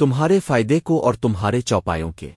تمہارے فائدے کو اور تمہارے چوپایوں کے۔